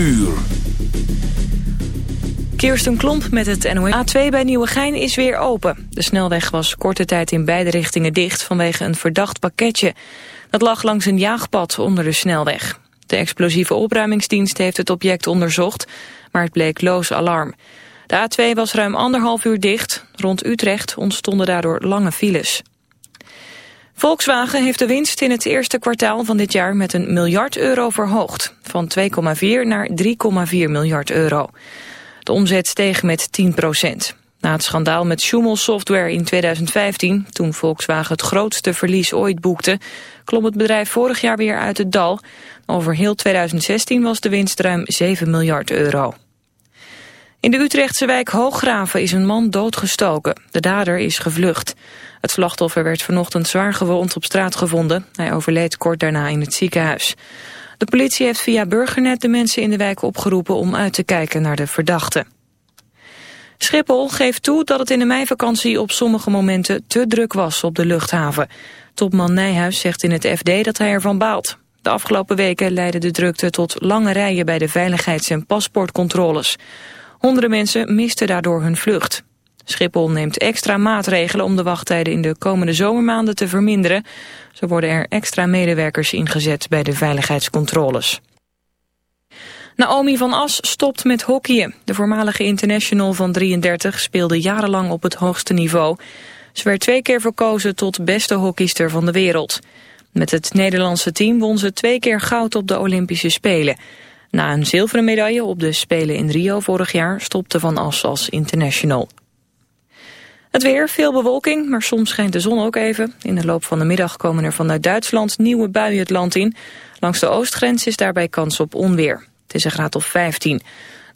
uur. Kirsten Klomp met het NOS. A2 bij Nieuwegein is weer open. De snelweg was korte tijd in beide richtingen dicht vanwege een verdacht pakketje. Dat lag langs een jaagpad onder de snelweg. De explosieve opruimingsdienst heeft het object onderzocht, maar het bleek loos alarm. De A2 was ruim anderhalf uur dicht. Rond Utrecht ontstonden daardoor lange files. Volkswagen heeft de winst in het eerste kwartaal van dit jaar met een miljard euro verhoogd. Van 2,4 naar 3,4 miljard euro. De omzet steeg met 10 procent. Na het schandaal met Schumel Software in 2015, toen Volkswagen het grootste verlies ooit boekte, klom het bedrijf vorig jaar weer uit het dal. Over heel 2016 was de winst ruim 7 miljard euro. In de Utrechtse wijk Hooggraven is een man doodgestoken. De dader is gevlucht. Het slachtoffer werd vanochtend zwaar gewond op straat gevonden. Hij overleed kort daarna in het ziekenhuis. De politie heeft via Burgernet de mensen in de wijk opgeroepen om uit te kijken naar de verdachte. Schiphol geeft toe dat het in de meivakantie op sommige momenten te druk was op de luchthaven. Topman Nijhuis zegt in het FD dat hij ervan baalt. De afgelopen weken leidde de drukte tot lange rijen bij de veiligheids- en paspoortcontroles. Honderden mensen misten daardoor hun vlucht. Schiphol neemt extra maatregelen om de wachttijden in de komende zomermaanden te verminderen. Zo worden er extra medewerkers ingezet bij de veiligheidscontroles. Naomi van As stopt met hockeyen. De voormalige international van 33 speelde jarenlang op het hoogste niveau. Ze werd twee keer verkozen tot beste hockeyster van de wereld. Met het Nederlandse team won ze twee keer goud op de Olympische Spelen. Na een zilveren medaille op de Spelen in Rio vorig jaar stopte Van As als international. Het weer, veel bewolking, maar soms schijnt de zon ook even. In de loop van de middag komen er vanuit Duitsland nieuwe buien het land in. Langs de oostgrens is daarbij kans op onweer. Het is een graad of 15.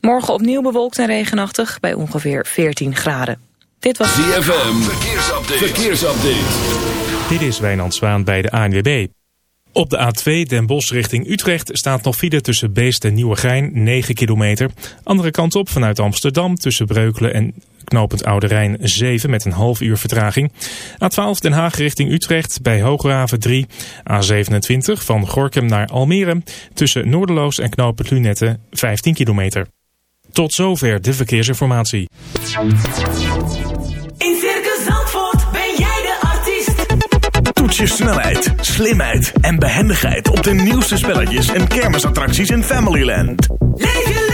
Morgen opnieuw bewolkt en regenachtig bij ongeveer 14 graden. Dit was ZFM, verkeersupdate. verkeersupdate. Dit is Wijnand Zwaan bij de ANWB. Op de A2 Den Bosch richting Utrecht staat nog file tussen Beest en Nieuwegein, 9 kilometer. Andere kant op vanuit Amsterdam tussen Breukelen en knooppunt Oude Rijn 7 met een half uur vertraging. A12 Den Haag richting Utrecht bij Hooggraven 3. A27 van Gorkum naar Almere tussen Noorderloos en knooppunt Lunette 15 kilometer. Tot zover de verkeersinformatie. In Circus Zandvoort ben jij de artiest. Toets je snelheid, slimheid en behendigheid op de nieuwste spelletjes en kermisattracties in Familyland. Leef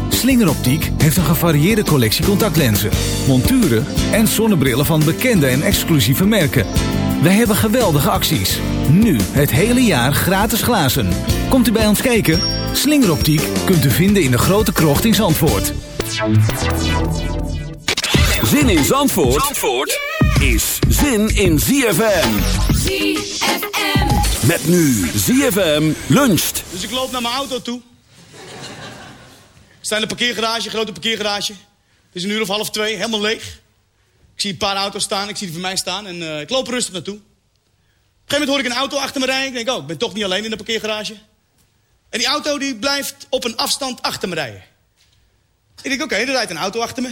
Slingeroptiek heeft een gevarieerde collectie contactlenzen, monturen en zonnebrillen van bekende en exclusieve merken. Wij hebben geweldige acties. Nu het hele jaar gratis glazen. Komt u bij ons kijken? Slingeroptiek kunt u vinden in de grote krocht in Zandvoort. Zin in Zandvoort, Zandvoort is zin in ZFM. ZFM. Met nu ZFM luncht. Dus ik loop naar mijn auto toe. In de parkeergarage, grote parkeergarage. Het is een uur of half twee, helemaal leeg. Ik zie een paar auto's staan, ik zie die voor mij staan en eh, ik loop rustig naartoe. Op een gegeven moment hoor ik een auto achter me rijden. Ik denk, oh, ik ben toch niet alleen in de parkeergarage. En die auto die blijft op een afstand achter me rijden. Ik denk, oké, er rijdt een auto achter me.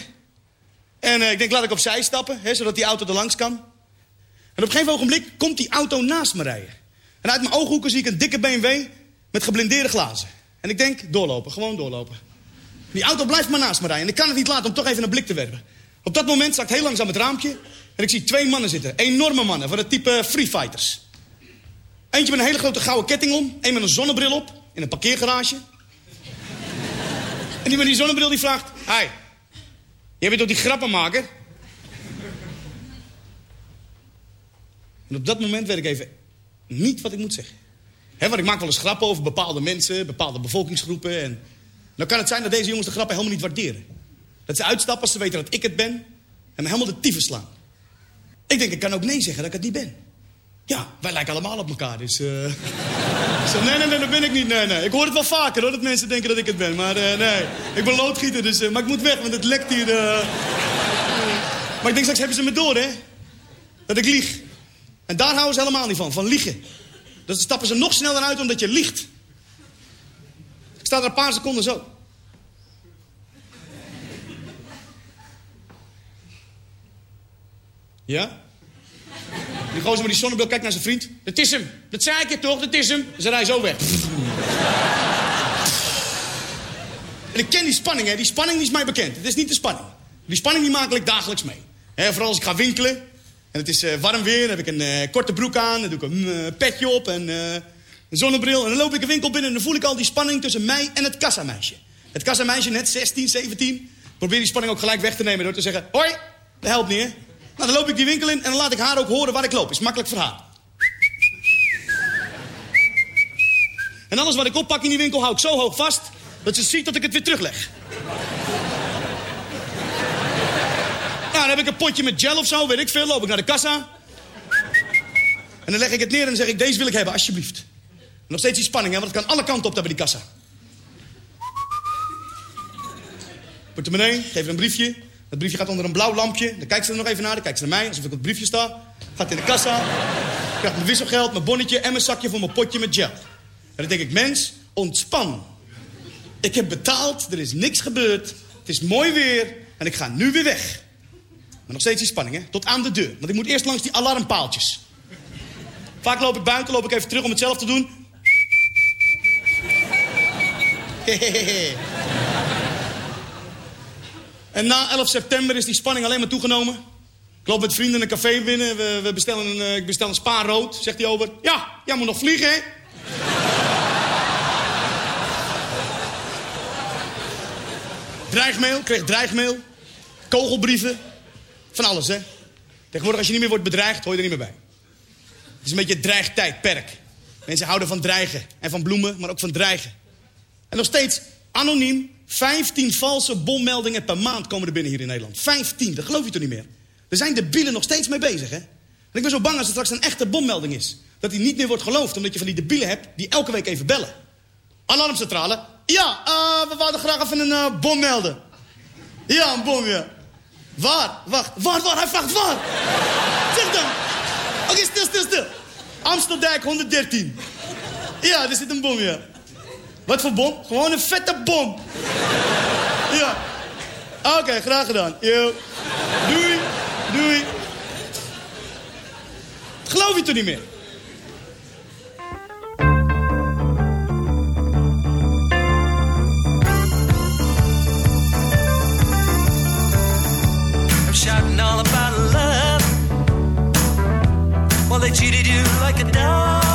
En eh, ik denk, laat ik opzij stappen, hè, zodat die auto er langs kan. En op een gegeven ogenblik komt die auto naast me rijden. En uit mijn ooghoeken zie ik een dikke BMW met geblindeerde glazen. En ik denk, doorlopen, gewoon doorlopen. Die auto blijft maar naast me rijden. En ik kan het niet laten om toch even een blik te werpen. Op dat moment zakt heel langzaam het raampje. En ik zie twee mannen zitten. Enorme mannen, van het type Free Fighters. Eentje met een hele grote gouden ketting om. Een met een zonnebril op. in een parkeergarage. En die met die zonnebril die vraagt... Hi, jij bent toch die grappenmaker? En op dat moment weet ik even niet wat ik moet zeggen. Hè, want ik maak wel eens grappen over bepaalde mensen, bepaalde bevolkingsgroepen. En dan kan het zijn dat deze jongens de grappen helemaal niet waarderen. Dat ze uitstappen als ze weten dat ik het ben en me helemaal de tyfus slaan. Ik denk, ik kan ook nee zeggen dat ik het niet ben. Ja, wij lijken allemaal op elkaar, dus... eh nee, nee, nee, dat ben ik niet, nee, nee. Ik hoor het wel vaker, hoor, dat mensen denken dat ik het ben. Maar eh, nee, ik ben loodgieter, dus... eh, maar ik moet weg, want het lekt hier... Maar ik denk, straks hebben ze me door, hè? Dat ik lieg. En daar houden ze helemaal niet van, van liegen. Dan stappen ze nog sneller uit omdat je liegt. Ik sta er een paar seconden zo. Ja? Die gozer met die zonnebril kijkt naar zijn vriend. Dat is hem. Dat zei ik je toch? Dat is hem. Ze rijden zo weg. En ik ken die spanning, hè. Die spanning is mij bekend. Het is niet de spanning. Die spanning die maak ik dagelijks mee. Vooral als ik ga winkelen. En het is eh, warm weer. Dan heb ik een eh, korte broek aan. Dan doe ik een eh, petje op en een zonnebril. En dan loop ik een winkel binnen en dan voel ik al die spanning tussen mij en het kassameisje. Het kassameisje, net 16, 17. Ik probeer die spanning ook gelijk weg te nemen door te zeggen... Hoi, dat helpt niet? Nou, dan loop ik die winkel in en dan laat ik haar ook horen waar ik loop. Is makkelijk voor haar. En alles wat ik oppak in die winkel hou ik zo hoog vast... dat ze ziet dat ik het weer terugleg. Nou, dan heb ik een potje met gel of zo, weet ik veel. Loop ik naar de kassa. En dan leg ik het neer en zeg ik, deze wil ik hebben, alsjeblieft. Nog steeds die spanning, hè, want het kan alle kanten op daar bij die kassa. Portemonnee, geef een briefje. Dat briefje gaat onder een blauw lampje. Dan kijkt ze er nog even naar, dan kijkt ze naar mij, alsof ik op het briefje sta. Gaat in de kassa. Ik krijg mijn wisselgeld, mijn bonnetje en mijn zakje voor mijn potje met gel. En dan denk ik, mens, ontspan. Ik heb betaald, er is niks gebeurd. Het is mooi weer en ik ga nu weer weg. Maar nog steeds die spanning, hè? Tot aan de deur. Want ik moet eerst langs die alarmpaaltjes. Vaak loop ik buiten, loop ik even terug om het zelf te doen. En na 11 september is die spanning alleen maar toegenomen. Ik loop met vrienden een café binnen. We, we bestellen een, eh, ik bestel een spa rood. Zegt hij over. Ja, jij moet nog vliegen, hè? Dreigmail, kreeg dreigmail. Kogelbrieven. Van alles, hè. Tegenwoordig als je niet meer wordt bedreigd, hoor je er niet meer bij. Het is een beetje het dreigtijdperk. Mensen houden van dreigen. En van bloemen, maar ook van dreigen. En nog steeds, anoniem, 15 valse bommeldingen per maand komen er binnen hier in Nederland. 15, dat geloof je toch niet meer? Er zijn de bielen nog steeds mee bezig, hè? En ik ben zo bang als er straks een echte bommelding is. Dat die niet meer wordt geloofd, omdat je van die debielen hebt die elke week even bellen. Alarmcentrale. Ja, eh, we wouden graag even een eh, bom melden. Ja, een bom, ja. Waar? Wacht. Waar, waar? Hij vraagt waar. Zeg dan. Oké, stil, stil, stil. Amsterdijk 113. Ja, er zit een bom, ja. Wat voor bom? Gewoon een vette bom. Ja. Oké, graag gedaan. Yo. Doei. Doei. Geloof je toch niet meer? All about love. Well, they treated you like a dog,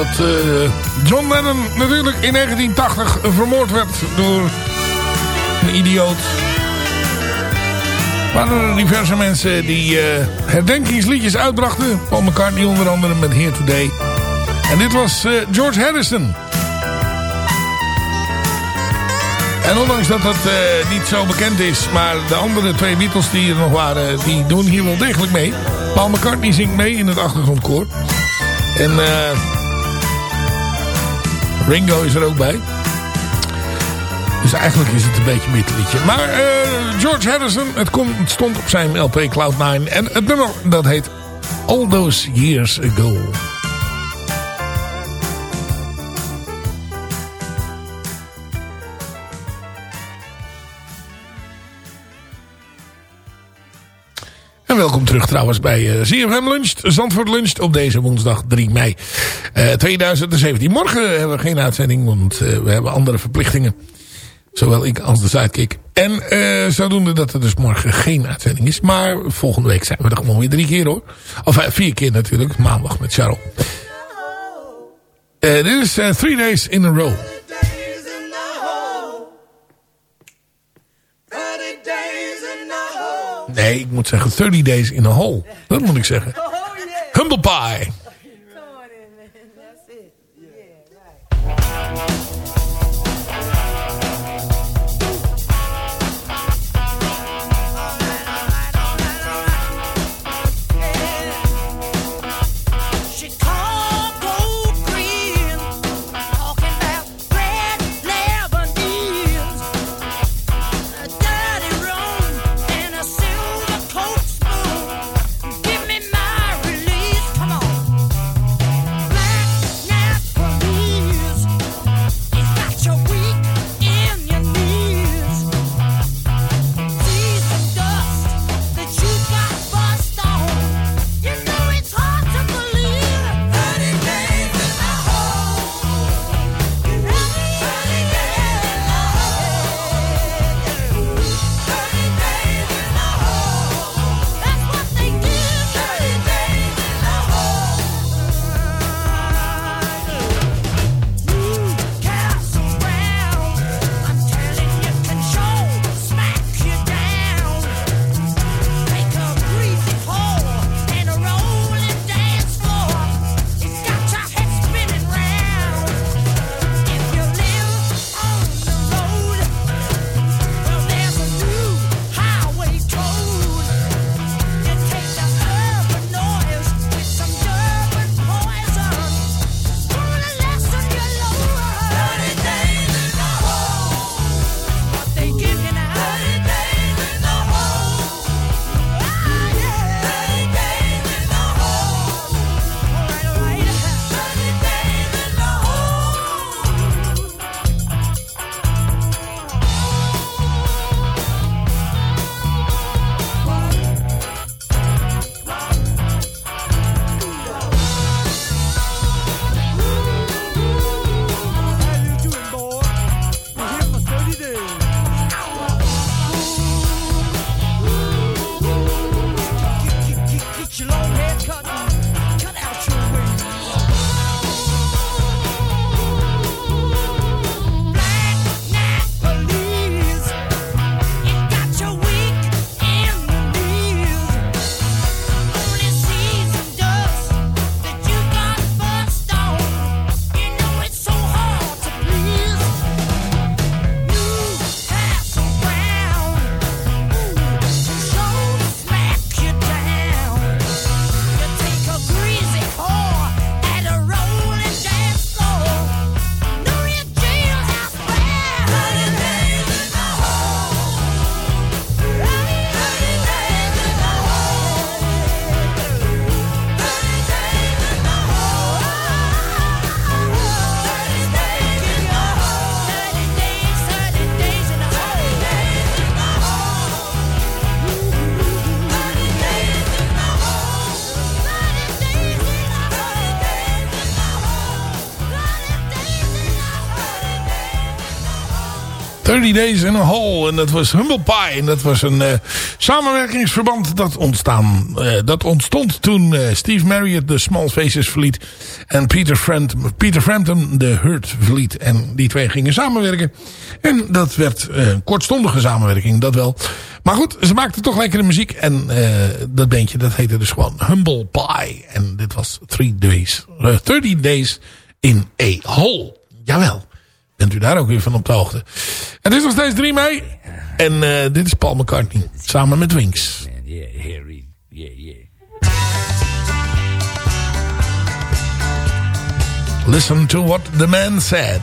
Nadat eh, John Lennon natuurlijk in 1980 vermoord werd door een idioot. Waren er diverse mensen die eh, herdenkingsliedjes uitbrachten. Paul McCartney onder andere met Here Today. En dit was eh, George Harrison. En ondanks dat dat niet zo bekend is, maar de andere twee Beatles die er nog waren, die doen hier wel degelijk mee. Paul McCartney zingt mee in het achtergrondkoor. En Ringo is er ook bij. Dus eigenlijk is het een beetje een liedje. Maar eh, George Harrison, het, het stond op zijn LP Cloud9. En het nummer dat heet All Those Years Ago. En welkom terug trouwens bij eh ZFM Lunch, Zandvoort Lunch op deze woensdag 3 mei eh 2017. Morgen hebben we geen uitzending, want eh, we hebben andere verplichtingen. Zowel ik als de Sidekick. En eh zodoende dat er dus morgen geen uitzending is. Maar volgende week zijn we er gewoon weer drie keer hoor. Of eh, vier keer natuurlijk, maandag met Charles. Eh, dit is eh, Three Days in a Row. Days in the hole. 30 days in the hole. Nee, ik moet zeggen 30 Days in a Hole. Dat moet ik zeggen. Humble Pie. 30 Days in a Hole. En dat was Humble Pie. En dat was een eh, samenwerkingsverband dat, ontstaan, eh, dat ontstond toen eh, Steve Marriott de Small Faces verliet. En Peter, Peter Frampton de Hurt verliet. En die twee gingen samenwerken. En dat werd een kortstondige samenwerking, dat wel. Maar goed, ze maakten toch lekkere muziek. En dat bandje, dat heette dus gewoon Humble Pie. En dit was three days, 30 Days in a Hole. Jawel bent u daar ook weer van op de hoogte. Het is nog steeds 3 mei. En uh, dit is Paul McCartney. Samen met yeah. Listen to what the man said.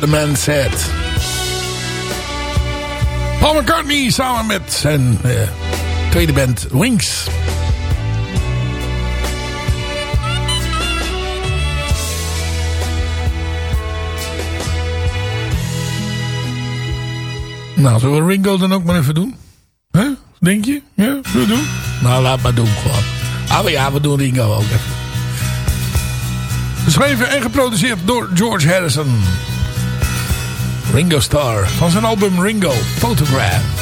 The man said. Paul McCartney samen met zijn eh, tweede band Wings. Nou, zullen we Ringo dan ook maar even doen? Denk je? Ja, we doen? Nou, laat maar doen gewoon. Ah, maar ja, we doen Ringo ook even. Geschreven en geproduceerd door George Harrison. Ringo Starr van zijn album Ringo Photograph.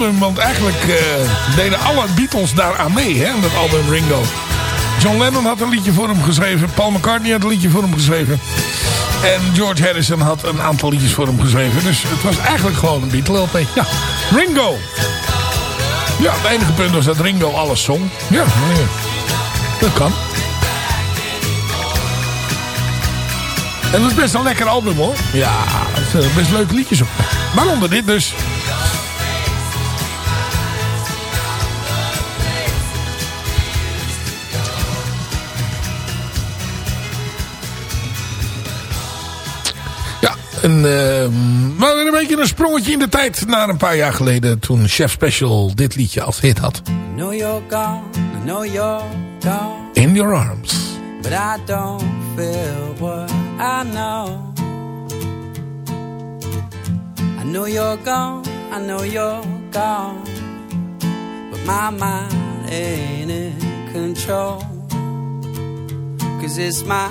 Want eigenlijk eh, deden alle Beatles daar aan mee. Hè, dat album Ringo. John Lennon had een liedje voor hem geschreven. Paul McCartney had een liedje voor hem geschreven. En George Harrison had een aantal liedjes voor hem geschreven. Dus het was eigenlijk gewoon een Beatle LP. Ja, Ringo. Ja, het enige punt was dat Ringo alles zong. Ja, ja. dat kan. En dat is best een lekker album hoor. Ja, zijn best leuke liedjes op. Waaronder dit dus. En, uh, maar weer een beetje een sprongetje in de tijd naar een paar jaar geleden toen Chef Special dit liedje als hit had. I know you're gone, I know you're gone, In Your Arms. but I don't feel what I know. I know you're gone, I know you're gone, but my mind ain't in control. Cause it's my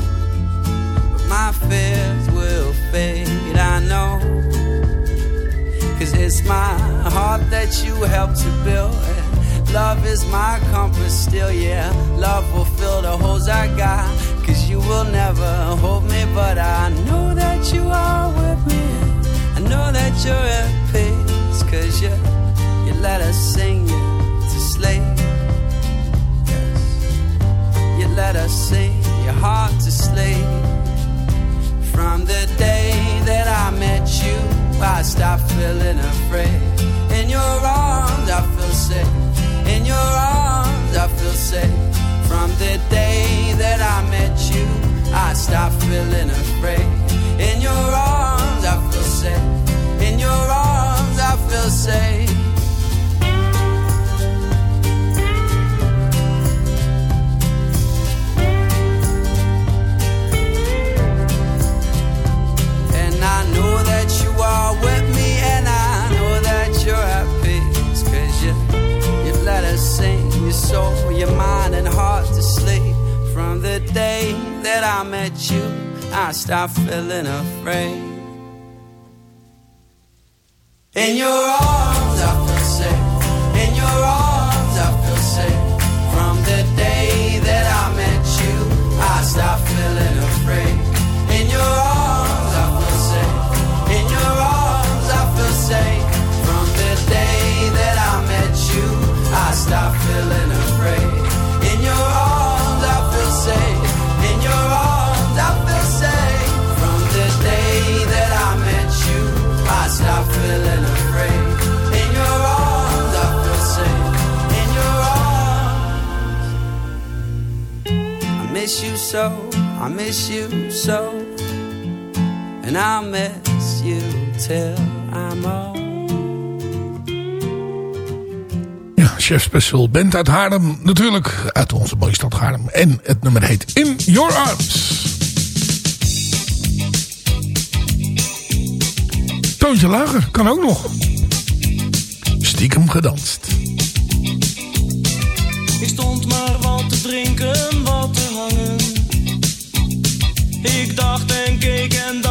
My fears will fade, I know. Cause it's my heart that you helped to build. Love is my compass still, yeah. Love will fill the holes I got. Cause you will never hold me, but I know that you are with me. I know that you're at peace. Special band uit Haarlem. Natuurlijk uit onze mooie stad Haarlem. En het nummer heet In Your Arms. Toontje lager, kan ook nog. Stiekem gedanst. Ik stond maar wat te drinken, wat te hangen. Ik dacht en keek en dacht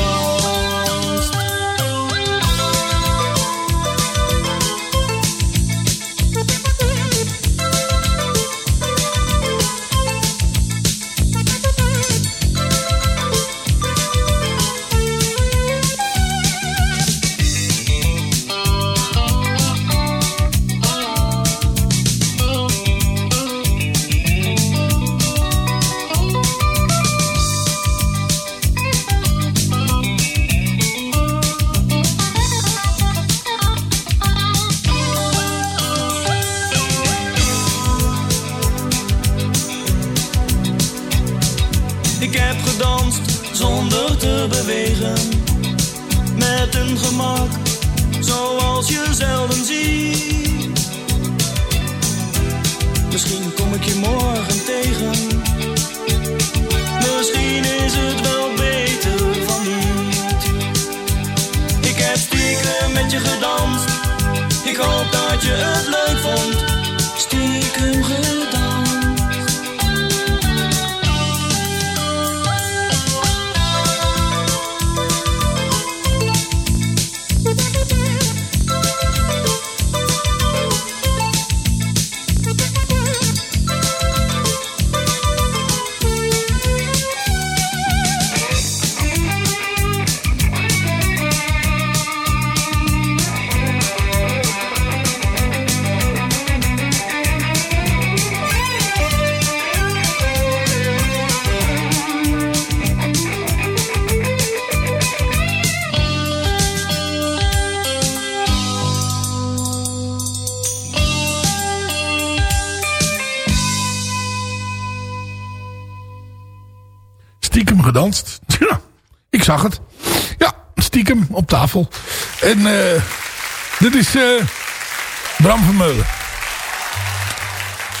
Bram Vermeulen.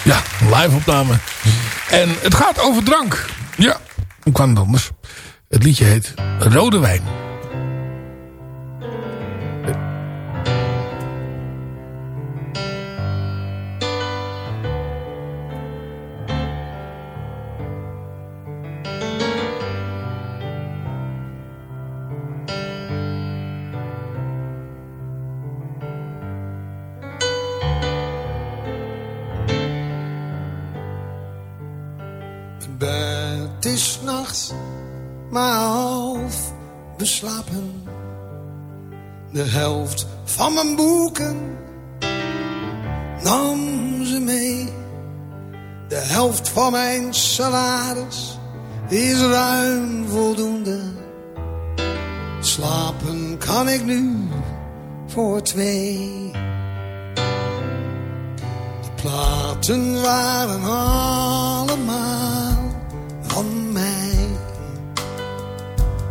Ja, live opname. En het gaat over drank. Ja, hoe kan het anders? Het liedje heet Rode Wijn. Salaris is ruim voldoende. Slapen kan ik nu voor twee. De platen waren allemaal van mij.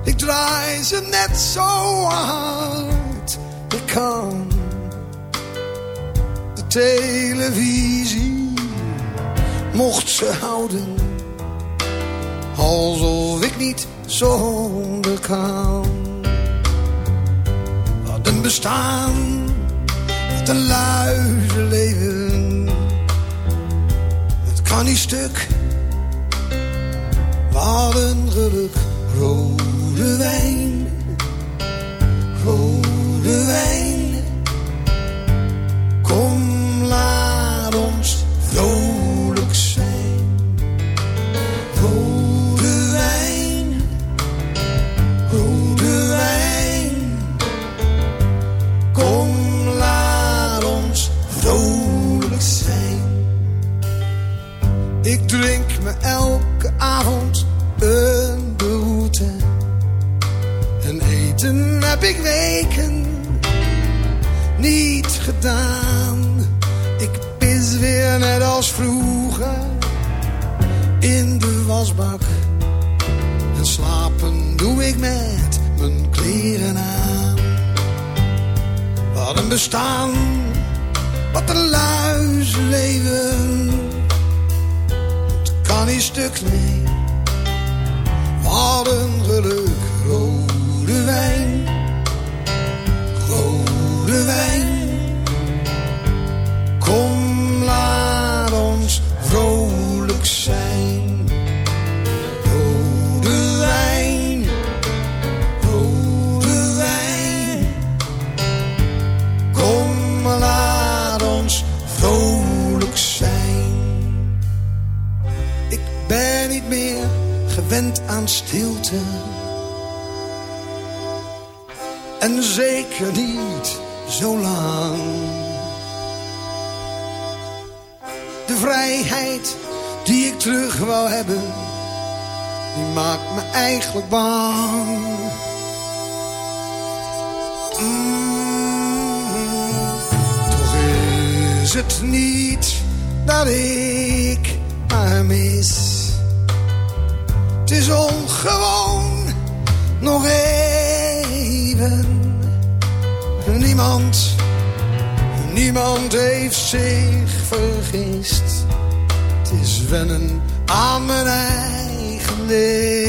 Ik draai ze net zo hard ik kan. De televisie mocht ze houden. Alsof ik niet zonder kan. Wat een bestaan, wat een luizenleven. Het kan niet stuk, wat een geluk. Rode wijn, me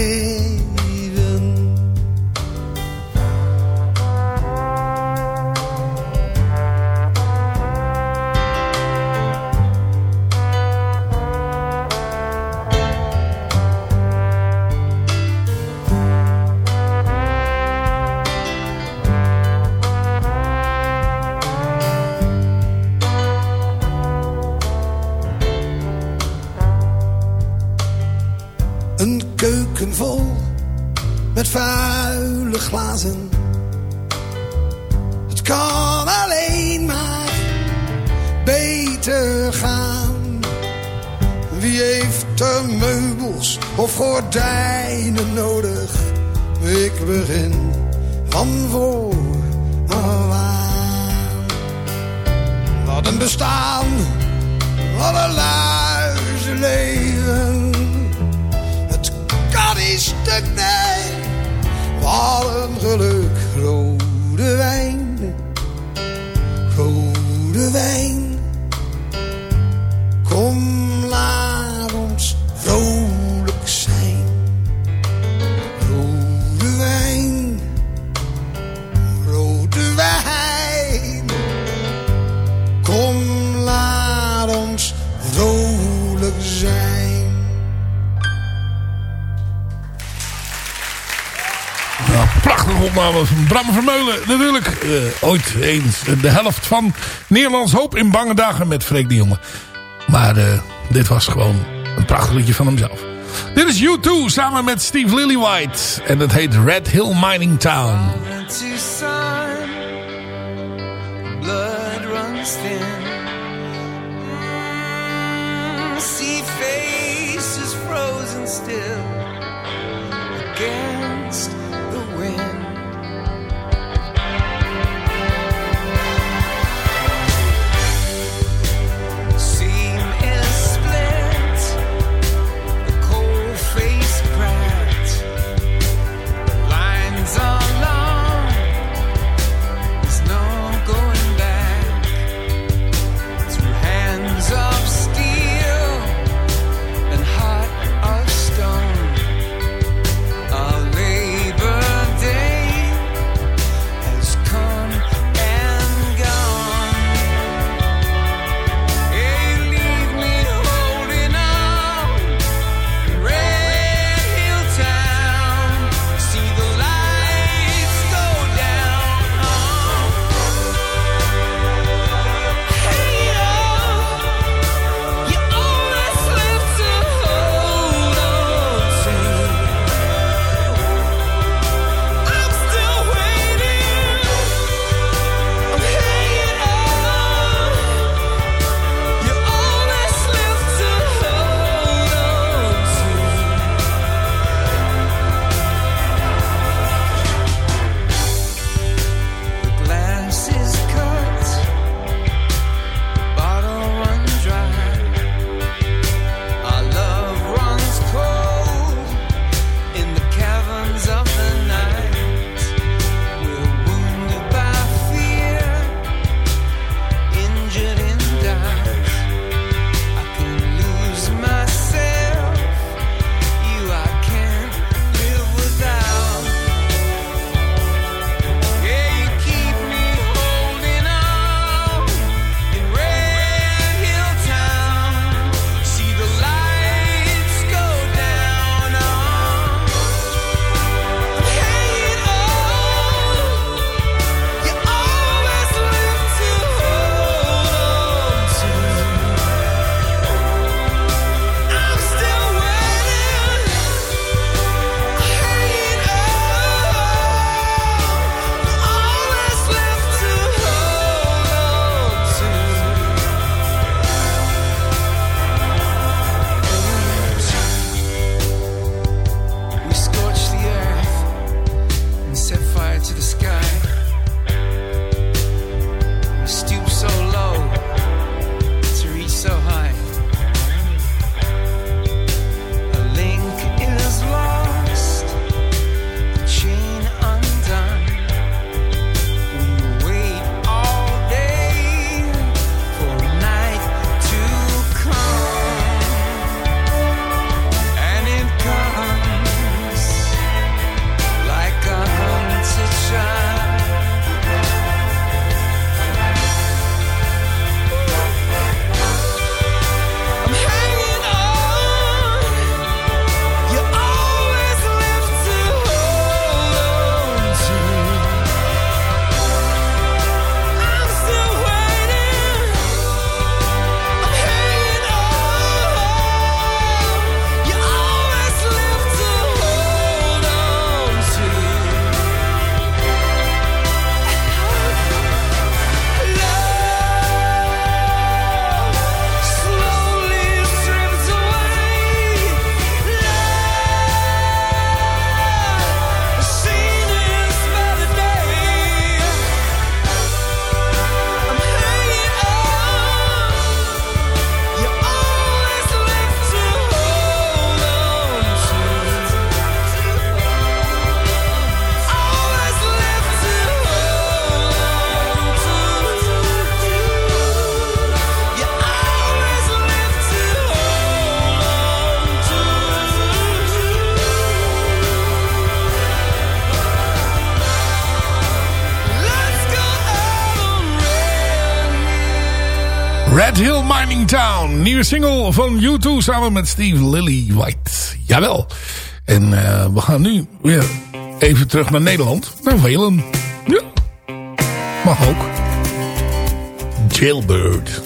natuurlijk eh, ooit eens de helft van Nederlands Hoop in Bange Dagen met Freek de Jonge. Maar eh, dit was gewoon een prachtig liedje van hemzelf. Dit is U2 samen met Steve Lillywhite. En dat heet Red Hill Mining Town. Still. single van U2 samen met Steve Lilly White. Jawel. En eh, we gaan nu weer even terug naar Nederland. Naar Velen. Ja. Mag ook. Jailbird.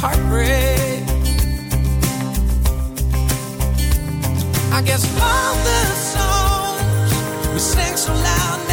heartbreak. I guess all the songs we sing so loud.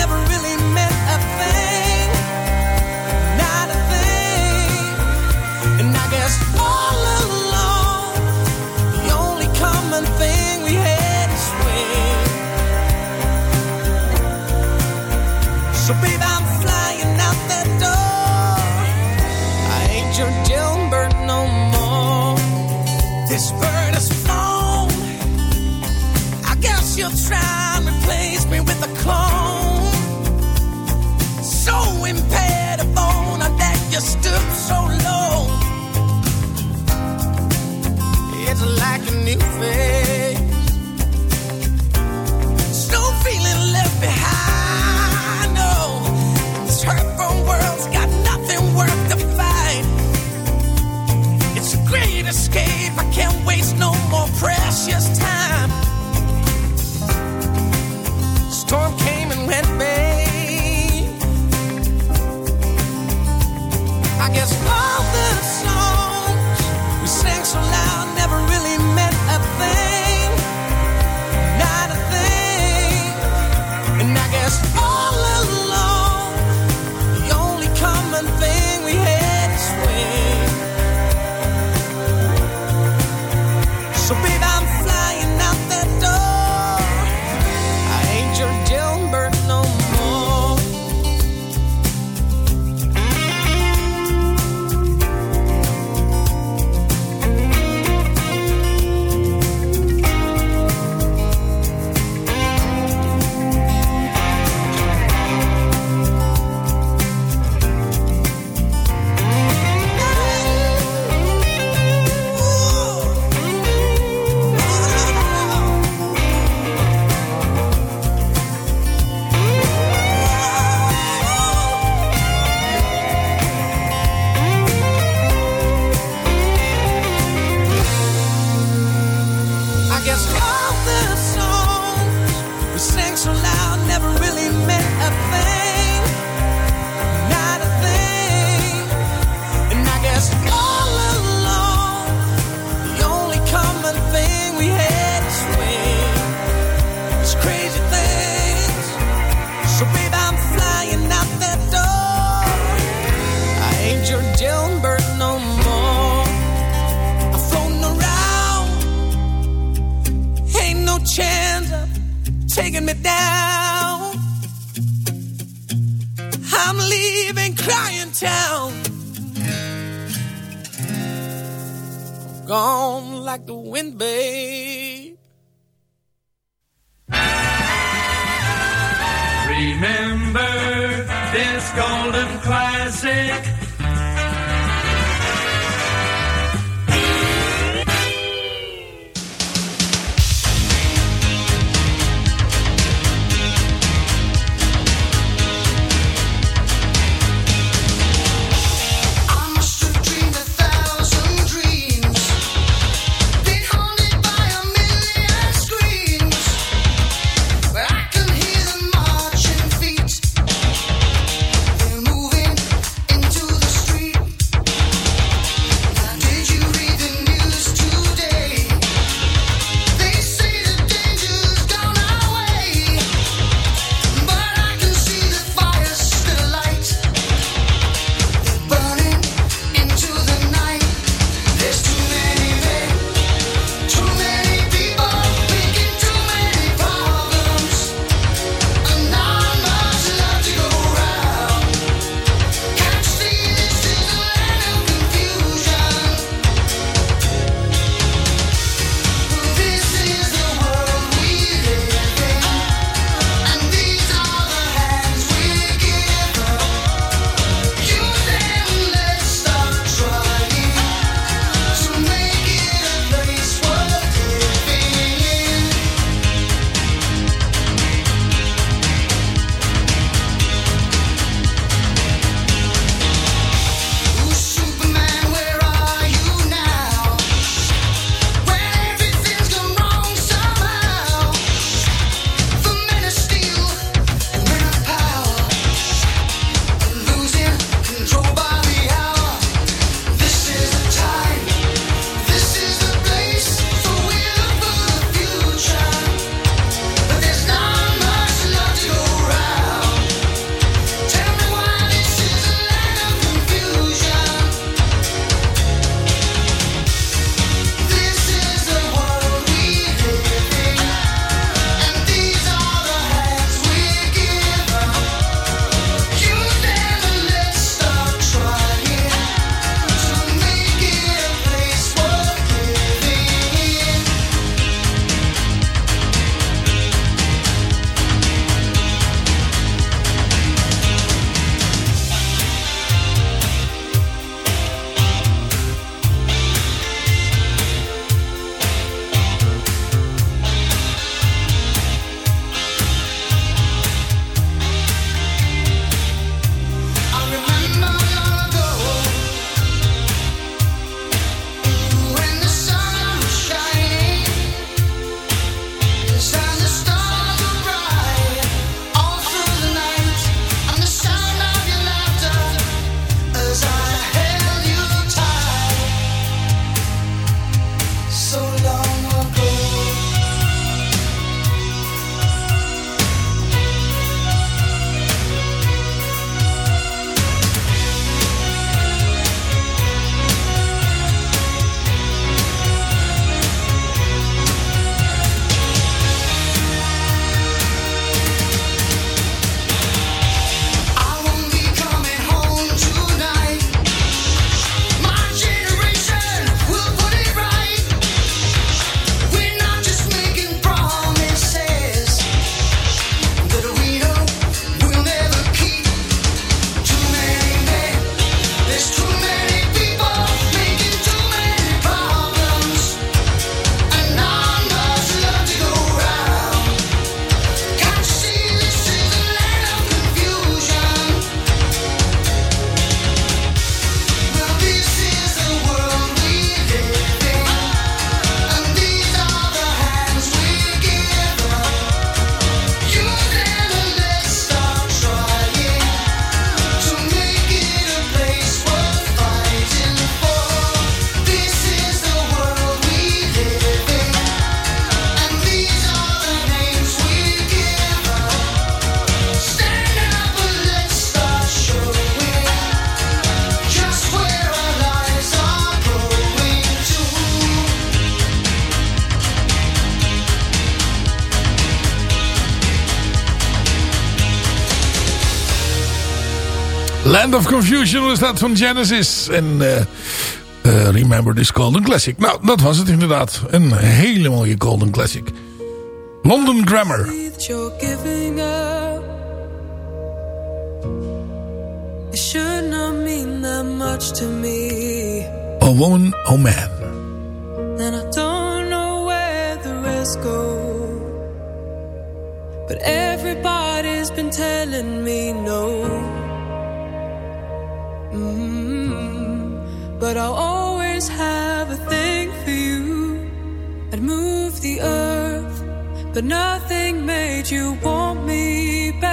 Land of Confusion was dat van Genesis. En eh, eh, Remember This Golden Classic. Nou, dat was het inderdaad. Een hele mooie Golden Classic. London Grammar. that you're giving up. It should not mean that much to me. A Woman, Oh Man. And I don't know where the rest go. But But I'll always have a thing for you. I'd move the earth, but nothing made you want me better.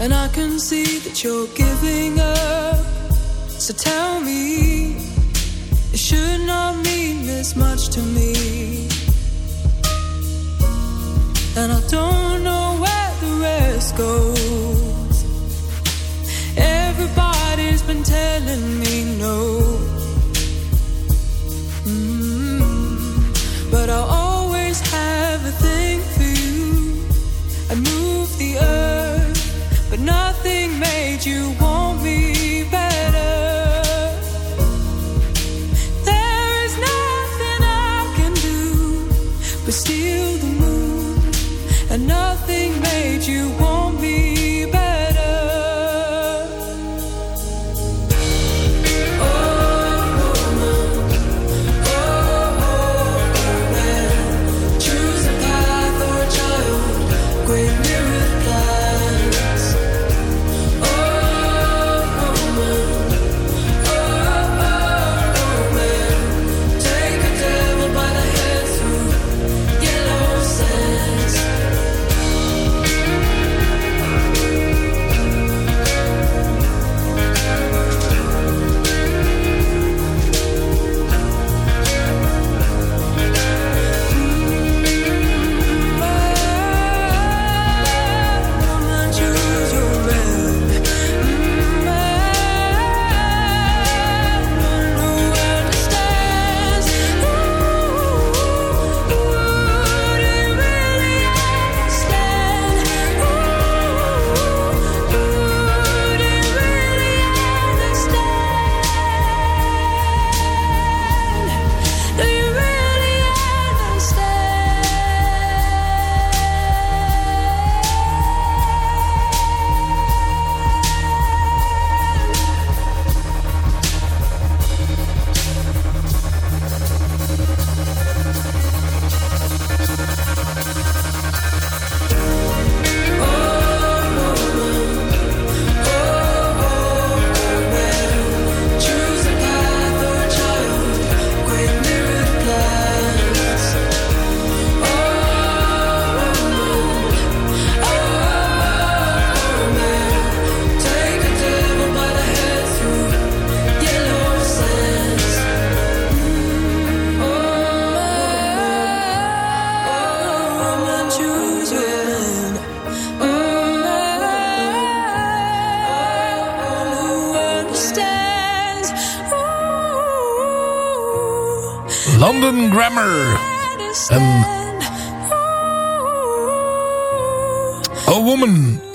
And I can see that you're giving up. So tell me, it should not mean this much to me. And I don't know where the rest goes. Everybody's been telling me no. You want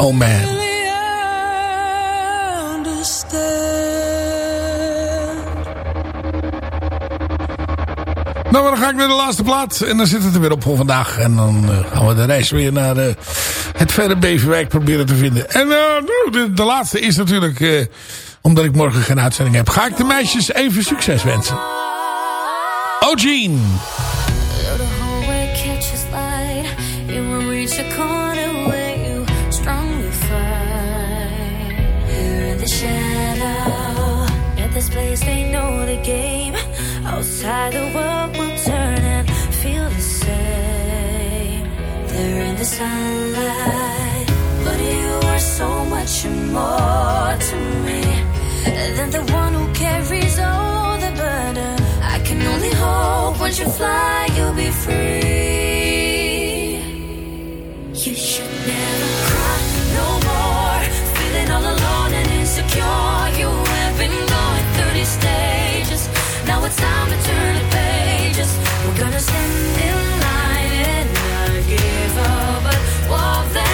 Oh Man. Nou, dan ga ik naar de laatste plaat. En dan zit het er weer op voor vandaag. En dan eh, gaan we de reis weer naar eh, het verre Beverwijk proberen te vinden. En eh, nou, de, de laatste is natuurlijk... omdat ik morgen geen uitzending heb... ga ik de meisjes even succes wensen. Oh, Jean. The world will turn and feel the same. There in the sunlight, but you are so much more to me than the one who carries all the burden. I can only hope once you fly, you'll be free. You should To stand in line and not give up, but walk then?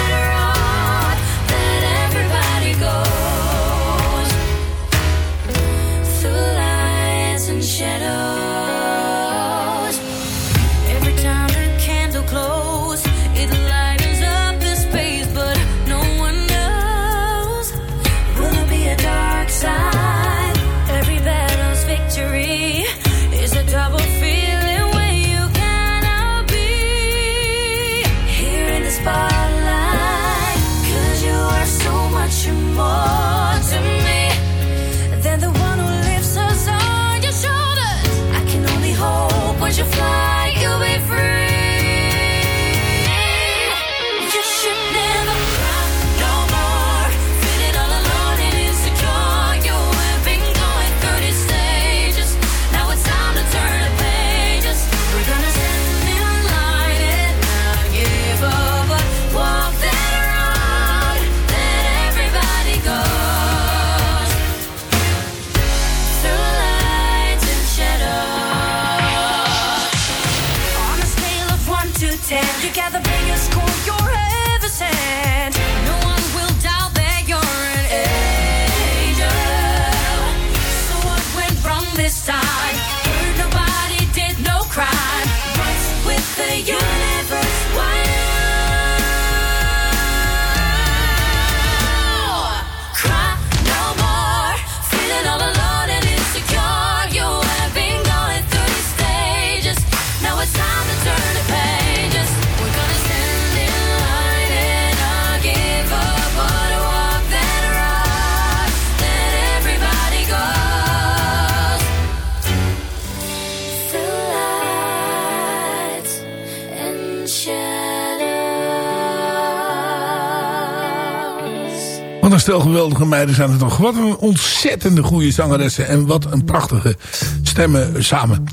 Stel geweldige meiden zijn er toch. Wat een ontzettende goede zangeressen. En wat een prachtige stemmen samen.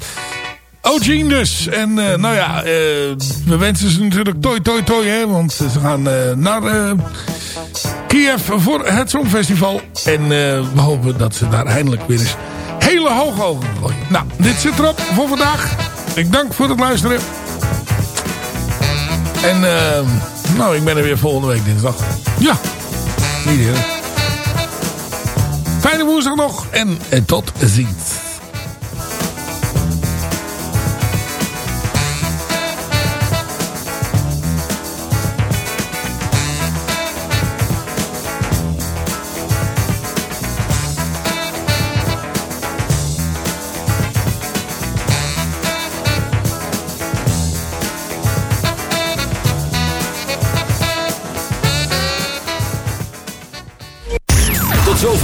Eugene dus. En eh, nou ja, eh, we wensen ze natuurlijk toi toi toi. Hè, want ze gaan eh, naar Kiev voor het Songfestival. En we hopen dat ze daar eindelijk weer eens hele hoge ogen gooien. Nou, dit zit erop voor vandaag. Ik dank voor het luisteren. En nou, ik ben er weer volgende week dinsdag. Ja, Fijne woensdag nog en, en tot ziens.